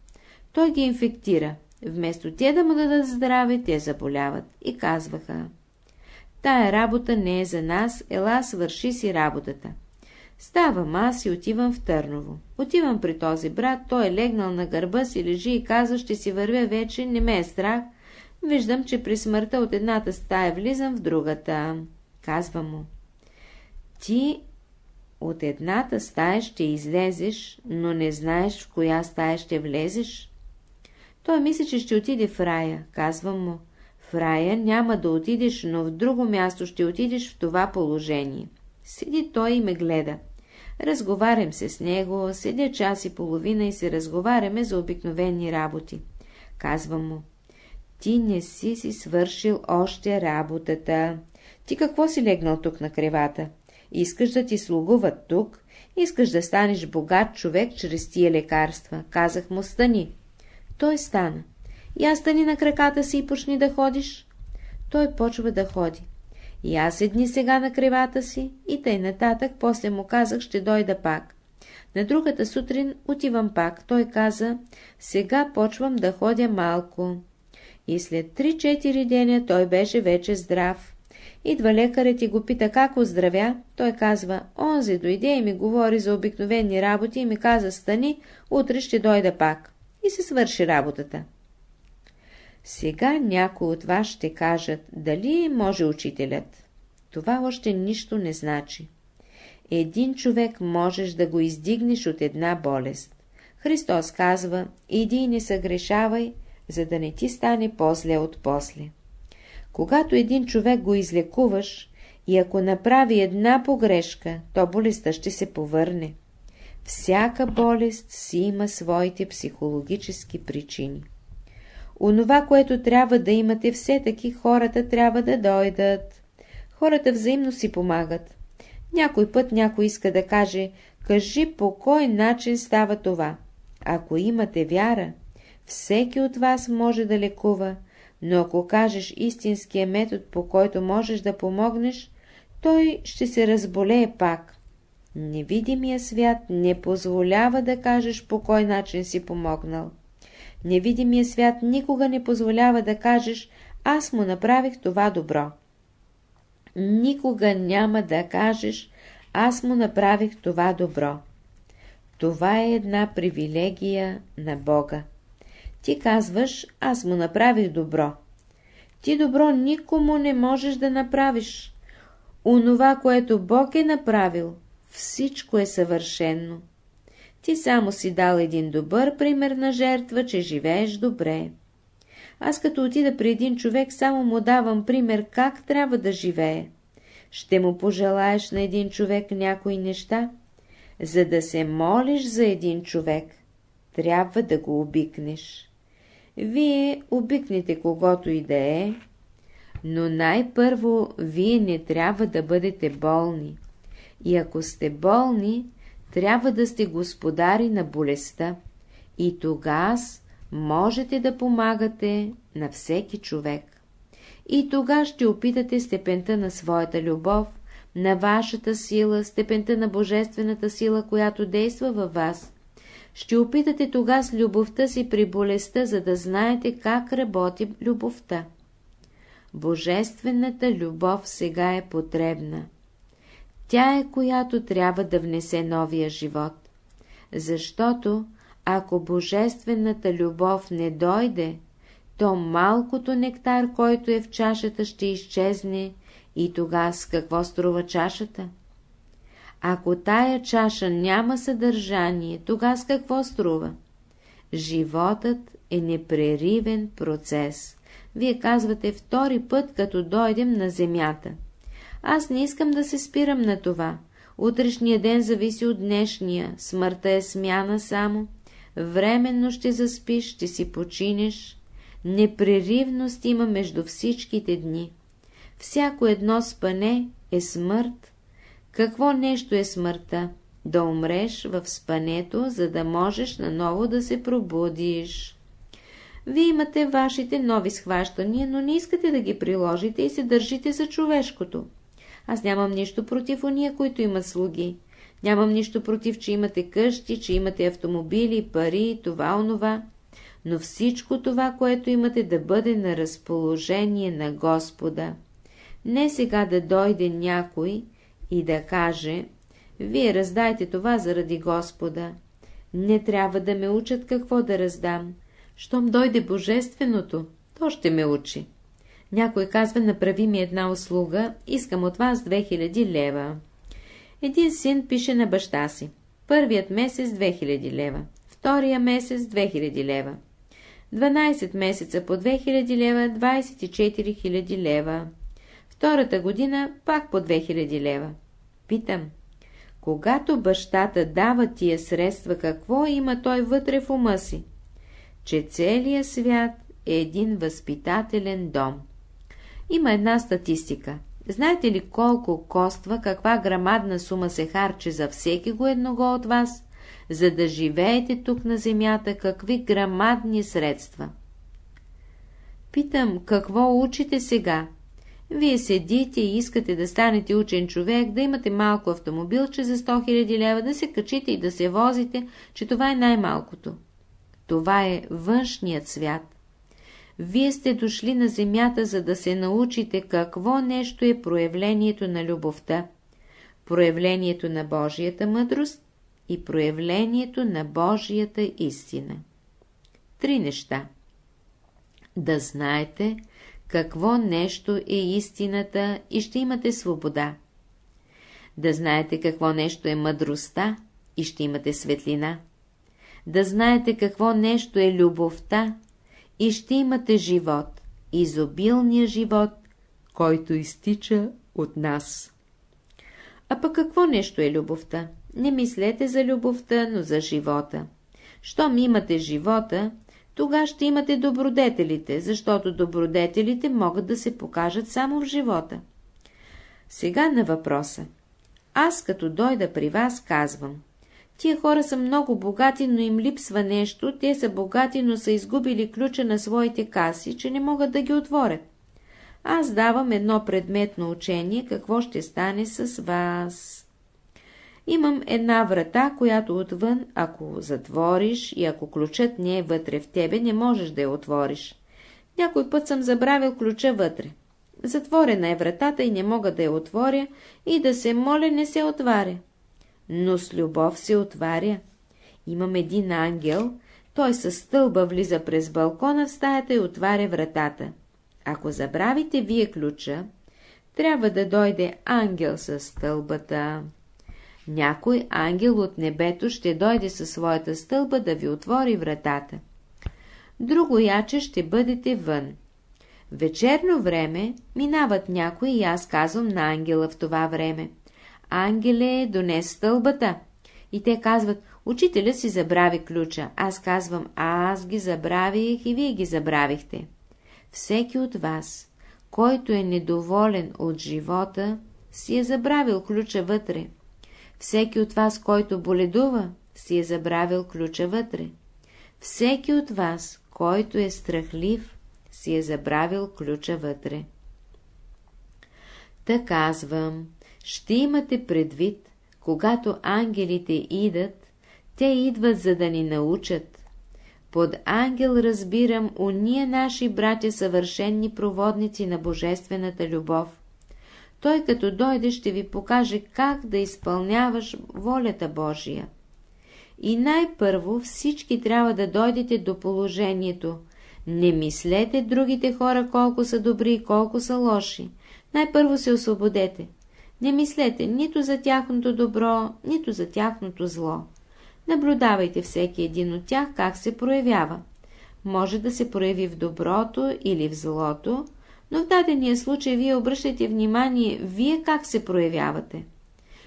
Той ги инфектира. Вместо те да му дадат здраве, те заболяват. И казваха. Тая работа не е за нас, ела свърши си работата. Ставам аз и отивам в Търново. Отивам при този брат, той е легнал на гърба си, лежи и казва, ще си вървя вече, не ме е страх, Виждам, че при смъртта от едната стая влизам в другата. Казва му. Ти от едната стая ще излезеш, но не знаеш в коя стая ще влезеш. Той мисли, че ще отиде в рая. Казвам му. В рая няма да отидеш, но в друго място ще отидеш в това положение. Седи той и ме гледа. Разговарям се с него, седя час и половина и се разговаряме за обикновени работи. Казвам му, ти не си си свършил още работата. Ти какво си легнал тук на кревата? Искаш да ти слугуват тук, искаш да станеш богат човек чрез тия лекарства. Казах му, стани. Той стана. Аз стани на краката си и почни да ходиш. Той почва да ходи. И аз седни сега на кревата си и тъй нататък, после му казах, ще дойда пак. На другата сутрин отивам пак. Той каза, сега почвам да ходя малко. И след 3-4 деня той беше вече здрав. Идва лекарят и го пита как оздравя. Той казва, онзи дойде и ми говори за обикновени работи и ми каза, стани, утре ще дойда пак. И се свърши работата. Сега някой от вас ще кажат, дали може учителят. Това още нищо не значи. Един човек можеш да го издигнеш от една болест. Христос казва, иди и не съгрешавай, за да не ти стане по-зле от после. Когато един човек го излекуваш и ако направи една погрешка, то болестта ще се повърне. Всяка болест си има своите психологически причини. Онова, което трябва да имате все таки, хората трябва да дойдат. Хората взаимно си помагат. Някой път някой иска да каже, кажи по кой начин става това. Ако имате вяра, всеки от вас може да лекува, но ако кажеш истинския метод, по който можеш да помогнеш, той ще се разболее пак. Невидимия свят не позволява да кажеш по кой начин си помогнал. Невидимия свят никога не позволява да кажеш аз му направих това добро. Никога няма да кажеш аз му направих това добро. Това е една привилегия на Бога. Ти казваш, аз му направих добро. Ти добро никому не можеш да направиш. Онова, което Бог е направил, всичко е съвършено. Ти само си дал един добър пример на жертва, че живееш добре. Аз като отида при един човек, само му давам пример как трябва да живее. Ще му пожелаеш на един човек някои неща. За да се молиш за един човек, трябва да го обикнеш. Вие обикнете когото и да е, но най-първо вие не трябва да бъдете болни. И ако сте болни, трябва да сте господари на болестта. И тогава можете да помагате на всеки човек. И тога ще опитате степента на своята любов, на вашата сила, степента на божествената сила, която действа във вас. Ще опитате тога с любовта си при болестта, за да знаете как работи любовта. Божествената любов сега е потребна. Тя е, която трябва да внесе новия живот. Защото, ако божествената любов не дойде, то малкото нектар, който е в чашата, ще изчезне и тога с какво струва чашата? Ако тая чаша няма съдържание, тога с какво струва? Животът е непреривен процес. Вие казвате втори път, като дойдем на земята. Аз не искам да се спирам на това. Утрешния ден зависи от днешния, смъртта е смяна само. Временно ще заспиш, ще си починеш. Непреривност има между всичките дни. Всяко едно спане е смърт. Какво нещо е смъртта? Да умреш в спането, за да можеш наново да се пробудиш. Вие имате вашите нови схващания, но не искате да ги приложите и се държите за човешкото. Аз нямам нищо против уния, които имат слуги. Нямам нищо против, че имате къщи, че имате автомобили, пари, това, онова. Но всичко това, което имате да бъде на разположение на Господа. Не сега да дойде някой и да каже, вие раздайте това заради Господа. Не трябва да ме учат какво да раздам. Щом дойде Божественото, то ще ме учи. Някой казва, направи ми една услуга, искам от вас 2000 лева. Един син пише на баща си. Първият месец 2000 лева, втория месец 2000 лева. 12 месеца по 2000 лева, 24 000 лева. Втората година пак по 2000 лева. Питам, Когато бащата дава тия средства, какво има той вътре в ума си? Че целият свят е един възпитателен дом. Има една статистика. Знаете ли колко коства, каква грамадна сума се харчи за всеки го едного от вас, за да живеете тук на земята, какви грамадни средства? Питам, какво учите сега? Вие седите и искате да станете учен човек, да имате малко автомобилче за 100 000 лева, да се качите и да се возите, че това е най-малкото. Това е външният свят. Вие сте дошли на земята, за да се научите какво нещо е проявлението на любовта, проявлението на Божията мъдрост и проявлението на Божията истина. Три неща. Да знаете, какво нещо е истината и ще имате свобода. Да знаете какво нещо е мъдростта и ще имате светлина. Да знаете какво нещо е любовта и ще имате живот, изобилния живот, който изтича от нас. А пък какво нещо е любовта? Не мислете за любовта, но за живота. Щом имате живота, тога ще имате добродетелите, защото добродетелите могат да се покажат само в живота. Сега на въпроса. Аз като дойда при вас казвам. Тия хора са много богати, но им липсва нещо, те са богати, но са изгубили ключа на своите каси, че не могат да ги отворят. Аз давам едно предметно учение, какво ще стане с вас. Имам една врата, която отвън, ако затвориш и ако ключът не е вътре в тебе, не можеш да я отвориш. Някой път съм забравил ключа вътре. Затворена е вратата и не мога да я отворя и да се моля не се отваря. Но с любов се отваря. Имам един ангел, той със стълба влиза през балкона в стаята и отваря вратата. Ако забравите вие ключа, трябва да дойде ангел с стълбата някой ангел от небето ще дойде със своята стълба да ви отвори вратата. Друго яче ще бъдете вън. Вечерно време минават някои и аз казвам на ангела в това време. Ангеле, донес стълбата. И те казват, учителя си забрави ключа. Аз казвам, аз ги забравих и вие ги забравихте. Всеки от вас, който е недоволен от живота, си е забравил ключа вътре. Всеки от вас, който боледува, си е забравил ключа вътре. Всеки от вас, който е страхлив, си е забравил ключа вътре. Та казвам, ще имате предвид, когато ангелите идат, те идват за да ни научат. Под ангел разбирам уния наши братя съвършенни проводници на божествената любов. Той като дойде ще ви покаже как да изпълняваш волята Божия. И най-първо всички трябва да дойдете до положението. Не мислете другите хора колко са добри и колко са лоши. Най-първо се освободете. Не мислете нито за тяхното добро, нито за тяхното зло. Наблюдавайте всеки един от тях как се проявява. Може да се прояви в доброто или в злото, но в дадения случай вие обръщате внимание, вие как се проявявате.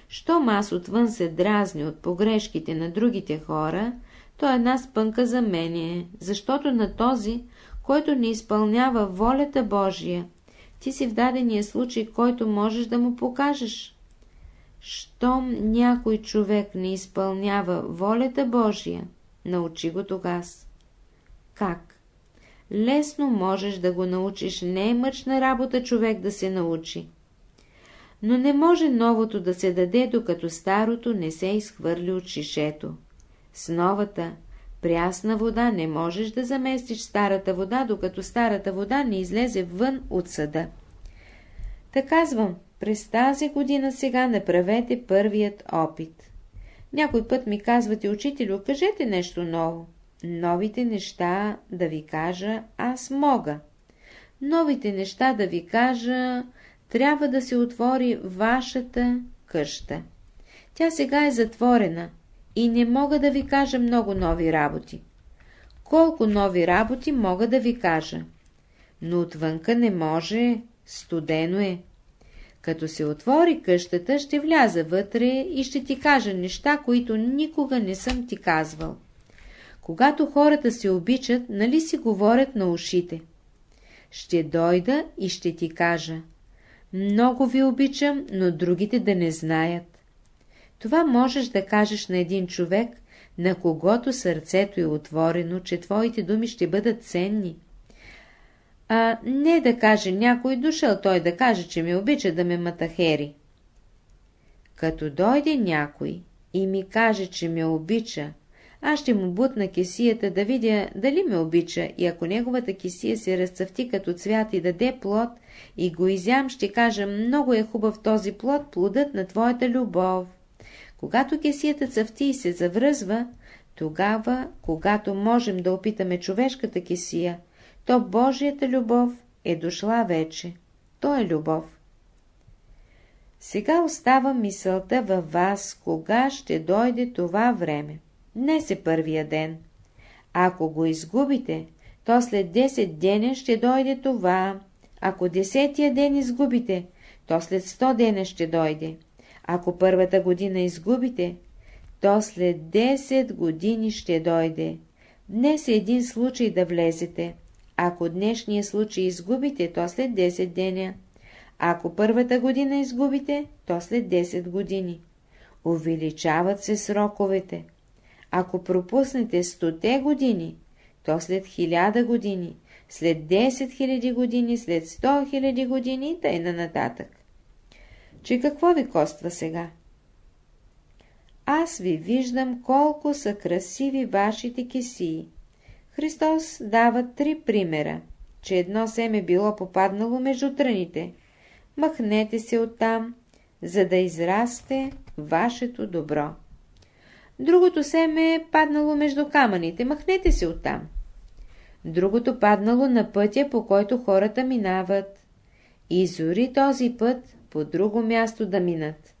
Щом аз отвън се дразни от погрешките на другите хора, то е една спънка за мене, защото на този, който не изпълнява волята Божия, ти си в дадения случай, който можеш да му покажеш. Щом някой човек не изпълнява волята Божия, научи го тогас. Как? Лесно можеш да го научиш, не е мъчна работа човек да се научи. Но не може новото да се даде, докато старото не се изхвърли от шишето. С новата, прясна вода не можеш да заместиш старата вода, докато старата вода не излезе вън от съда. Та казвам, през тази година сега направете първият опит. Някой път ми казвате, учителю, кажете нещо ново новите неща да ви кажа аз мога. Новите неща да ви кажа трябва да се отвори вашата къща. Тя сега е затворена и не мога да ви кажа много нови работи. Колко нови работи мога да ви кажа? Но отвънка не може, студено е. Като се отвори къщата, ще вляза вътре и ще ти кажа неща, които никога не съм ти казвал. Когато хората се обичат, нали си говорят на ушите? Ще дойда и ще ти кажа. Много ви обичам, но другите да не знаят. Това можеш да кажеш на един човек, на когото сърцето е отворено, че твоите думи ще бъдат ценни. А не да каже някой дошъл той да каже, че ме обича да ме матахери. Като дойде някой и ми каже, че ме обича, аз ще му бутна кесията да видя дали ме обича и ако неговата кесия се разцъфти като цвят и даде плод и го изям, ще кажа, много е хубав този плод, плодът на твоята любов. Когато кесията цъфти и се завръзва, тогава, когато можем да опитаме човешката кесия, то Божията любов е дошла вече. То е любов. Сега остава мисълта във вас, кога ще дойде това време. Днес е първия ден. Ако го изгубите, то след 10 деня ще дойде това. Ако десетия ден изгубите, то след 100 дена ще дойде. Ако първата година изгубите, то след 10 години ще дойде. Днес е един случай да влезете. Ако днешния случай изгубите, то след 10 деня. Ако първата година изгубите, то след 10 години. Увеличават се сроковете. Ако пропуснете стоте години, то след хиляда години, след 10 хиляди години, след 100 хиляди години и тъйна нататък. Че какво ви коства сега? Аз ви виждам колко са красиви вашите кисии. Христос дава три примера, че едно семе било попаднало между тръните. Махнете се оттам, за да израсте вашето добро. Другото семе е паднало между камъните, махнете се оттам. Другото паднало на пътя, по който хората минават. И зори този път по друго място да минат.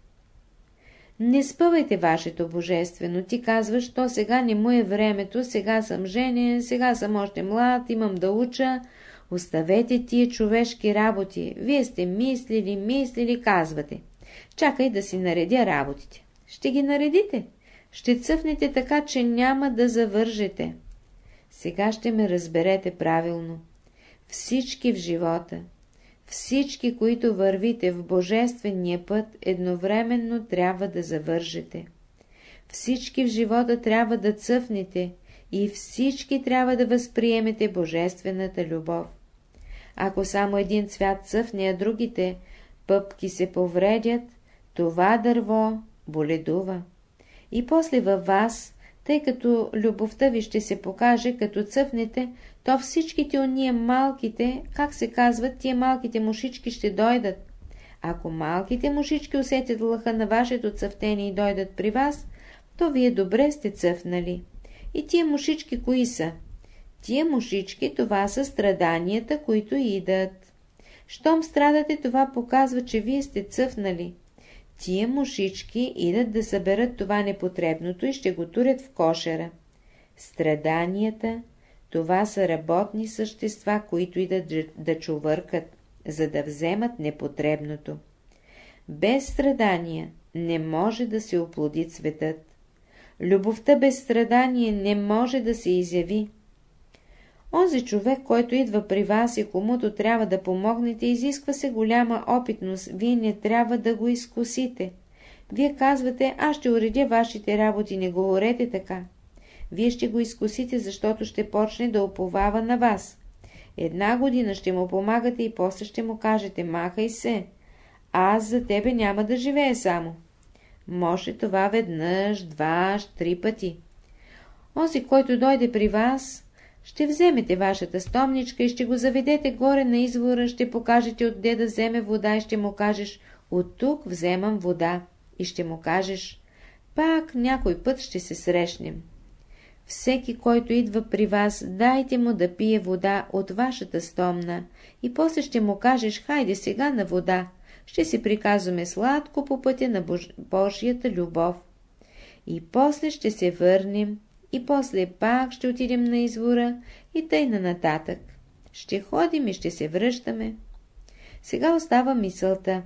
Не спъвайте вашето божествено, ти казваш, то сега не му е времето, сега съм женен, сега съм още млад, имам да уча. Оставете тия човешки работи, вие сте мислили, мислили, казвате. Чакай да си наредя работите. Ще ги наредите. Ще цъфнете така, че няма да завържете. Сега ще ме разберете правилно. Всички в живота, всички, които вървите в Божествения път, едновременно трябва да завържете. Всички в живота трябва да цъфнете и всички трябва да възприемете Божествената любов. Ако само един цвят цъфне, а другите пъпки се повредят, това дърво боледува. И после във вас, тъй като любовта ви ще се покаже, като цъфнете, то всичките уния малките, как се казват, тия малките мушички ще дойдат. Ако малките мушички усетят лъха на вашето цъфтение и дойдат при вас, то вие добре сте цъфнали. И тия мушички кои са? Тия мушички, това са страданията, които идат. Щом страдате, това показва, че вие сте цъфнали. Тия мушички идат да съберат това непотребното и ще го турят в кошера. Страданията, това са работни същества, които идат да чувъркат, за да вземат непотребното. Без страдания не може да се оплоди цветът. Любовта без страдание не може да се изяви. Онзи човек, който идва при вас и комуто трябва да помогнете, изисква се голяма опитност, вие не трябва да го изкусите. Вие казвате, аз ще уредя вашите работи, не говорете така. Вие ще го изкусите, защото ще почне да оповава на вас. Една година ще му помагате и после ще му кажете, махай се, аз за тебе няма да живея само. Може това веднъж, два, три пъти. Онзи, който дойде при вас, ще вземете вашата стомничка и ще го заведете горе на извора, ще покажете отде да вземе вода и ще му кажеш, от тук вземам вода. И ще му кажеш, пак някой път ще се срещнем. Всеки, който идва при вас, дайте му да пие вода от вашата стомна и после ще му кажеш, хайде сега на вода, ще си приказваме сладко по пътя на Бож... Божията любов. И после ще се върнем, и после пак ще отидем на извора и тъй на нататък. Ще ходим и ще се връщаме. Сега остава мисълта.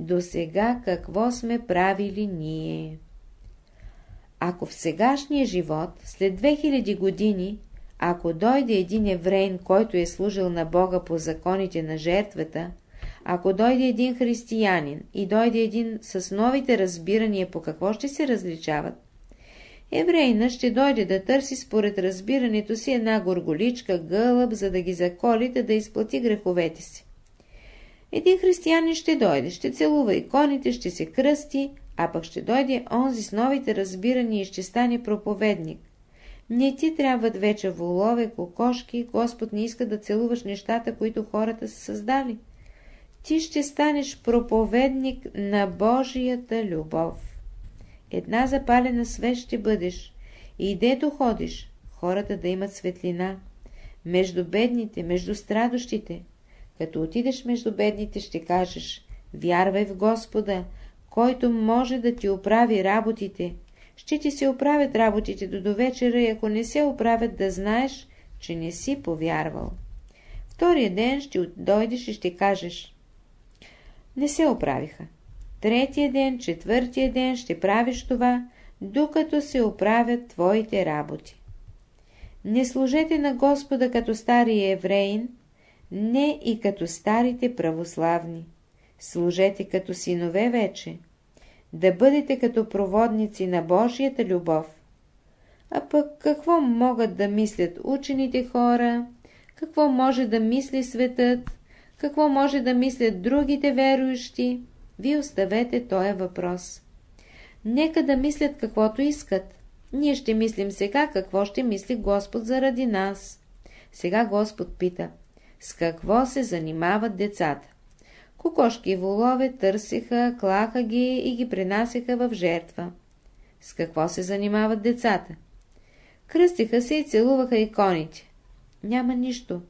до сега какво сме правили ние. Ако в сегашния живот, след 2000 години, ако дойде един еврейн, който е служил на Бога по законите на жертвата, ако дойде един християнин и дойде един с новите разбирания по какво ще се различават, еврейна ще дойде да търси според разбирането си една горголичка, гълъб, за да ги заколите да изплати греховете си. Един християнин ще дойде, ще целува иконите, ще се кръсти, а пък ще дойде онзи с новите разбирания и ще стане проповедник. Не ти трябват вече волове, кокошки, Господ не иска да целуваш нещата, които хората са създали. Ти ще станеш проповедник на Божията любов. Една запалена свеж ще бъдеш и дето ходиш, хората да имат светлина. Между бедните, между страдощите. Като отидеш между бедните, ще кажеш, вярвай в Господа, който може да ти оправи работите. Ще ти се оправят работите до довечера и ако не се оправят, да знаеш, че не си повярвал. Втория ден ще дойдеш и ще кажеш. Не се оправиха. Третия ден, четвъртия ден ще правиш това, докато се оправят твоите работи. Не служете на Господа като стария евреин, не и като старите православни. Служете като синове вече, да бъдете като проводници на Божията любов. А пък какво могат да мислят учените хора, какво може да мисли светът, какво може да мислят другите верующи, вие оставете този въпрос. Нека да мислят каквото искат. Ние ще мислим сега какво ще мисли Господ заради нас. Сега Господ пита, с какво се занимават децата? Кокошки и волове търсиха, клаха ги и ги принасяха в жертва. С какво се занимават децата? Кръстиха се и целуваха иконите. Няма нищо.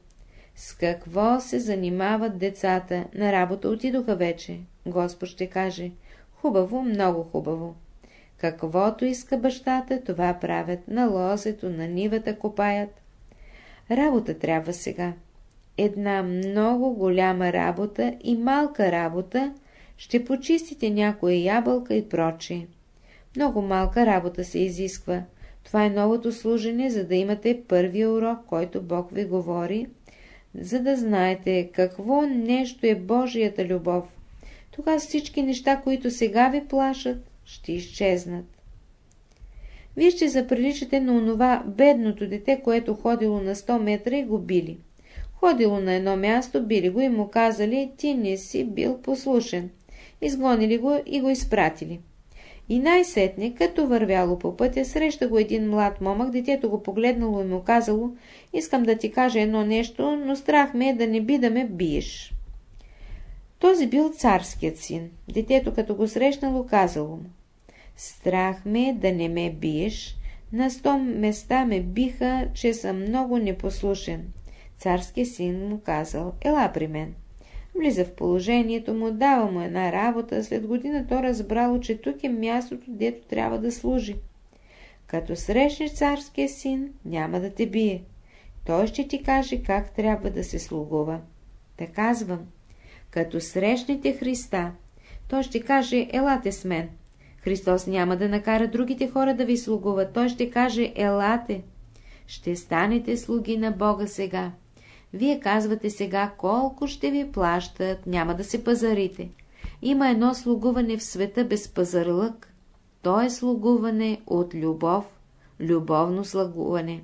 С какво се занимават децата? На работа отидоха вече. Господ ще каже. Хубаво, много хубаво. Каквото иска бащата, това правят. На лозето, на нивата копаят. Работа трябва сега една много голяма работа и малка работа, ще почистите някоя ябълка и прочие. Много малка работа се изисква. Това е новото служене, за да имате първия урок, който Бог ви говори, за да знаете какво нещо е Божията любов. Тогава всички неща, които сега ви плашат, ще изчезнат. Вие ще заприличате на онова бедното дете, което ходило на 100 метра и го били. Ходило на едно място, били го и му казали, ти не си бил послушен. Изгонили го и го изпратили. И най-сетне, като вървяло по пътя, среща го един млад момък, детето го погледнало и му казало, искам да ти кажа едно нещо, но страх ме е да не би да ме биеш. Този бил царският син. Детето, като го срещнало, казало му. Страх ме е да не ме биеш, на сто места ме биха, че съм много непослушен. Царския син му казал, ела при мен. Влиза в положението му, дава му една работа, след година то разбрало, че тук е мястото, дето трябва да служи. Като срещнеш царския син, няма да те бие. Той ще ти каже как трябва да се слугува. Та казвам, като срещнете Христа, той ще каже, елате с мен. Христос няма да накара другите хора да ви слугуват, той ще каже, елате. Ще станете слуги на Бога сега. Вие казвате сега колко ще ви плащат, няма да се пазарите. Има едно слугуване в света без пазарлък. То е слугуване от любов, любовно слугуване.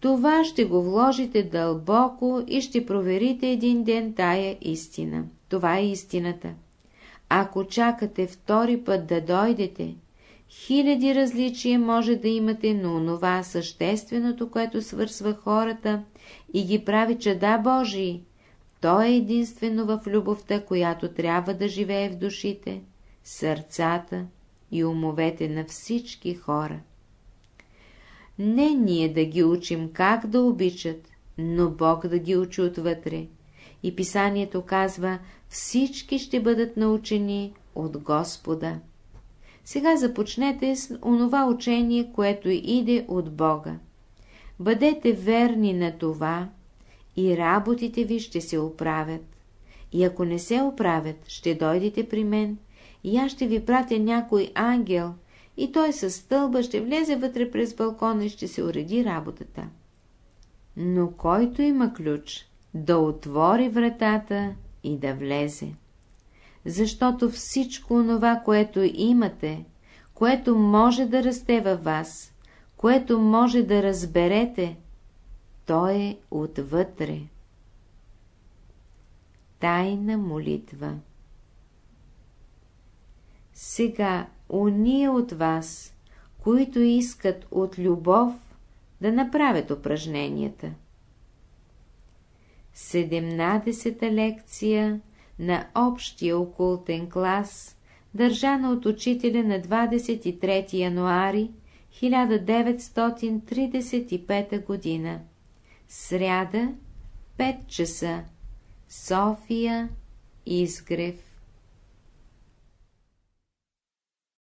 Това ще го вложите дълбоко и ще проверите един ден тая истина. Това е истината. Ако чакате втори път да дойдете, хиляди различия може да имате, но онова същественото, което свързва хората, и ги прави чада Божии, то е единствено в любовта, която трябва да живее в душите, сърцата и умовете на всички хора. Не ние да ги учим как да обичат, но Бог да ги учи отвътре. И писанието казва, всички ще бъдат научени от Господа. Сега започнете с онова учение, което иде от Бога. Бъдете верни на това и работите ви ще се оправят. И ако не се оправят, ще дойдете при мен и аз ще ви пратя някой ангел и той със стълба ще влезе вътре през балкона и ще се уреди работата. Но който има ключ, да отвори вратата и да влезе. Защото всичко онова, което имате, което може да расте във вас, което може да разберете, то е отвътре. Тайна молитва Сега, уния от вас, които искат от любов да направят упражненията. 17-та лекция на общия окултен клас, държана от учителя на 23 януари 1935 година. Сряда, 5 часа. София, Изгрев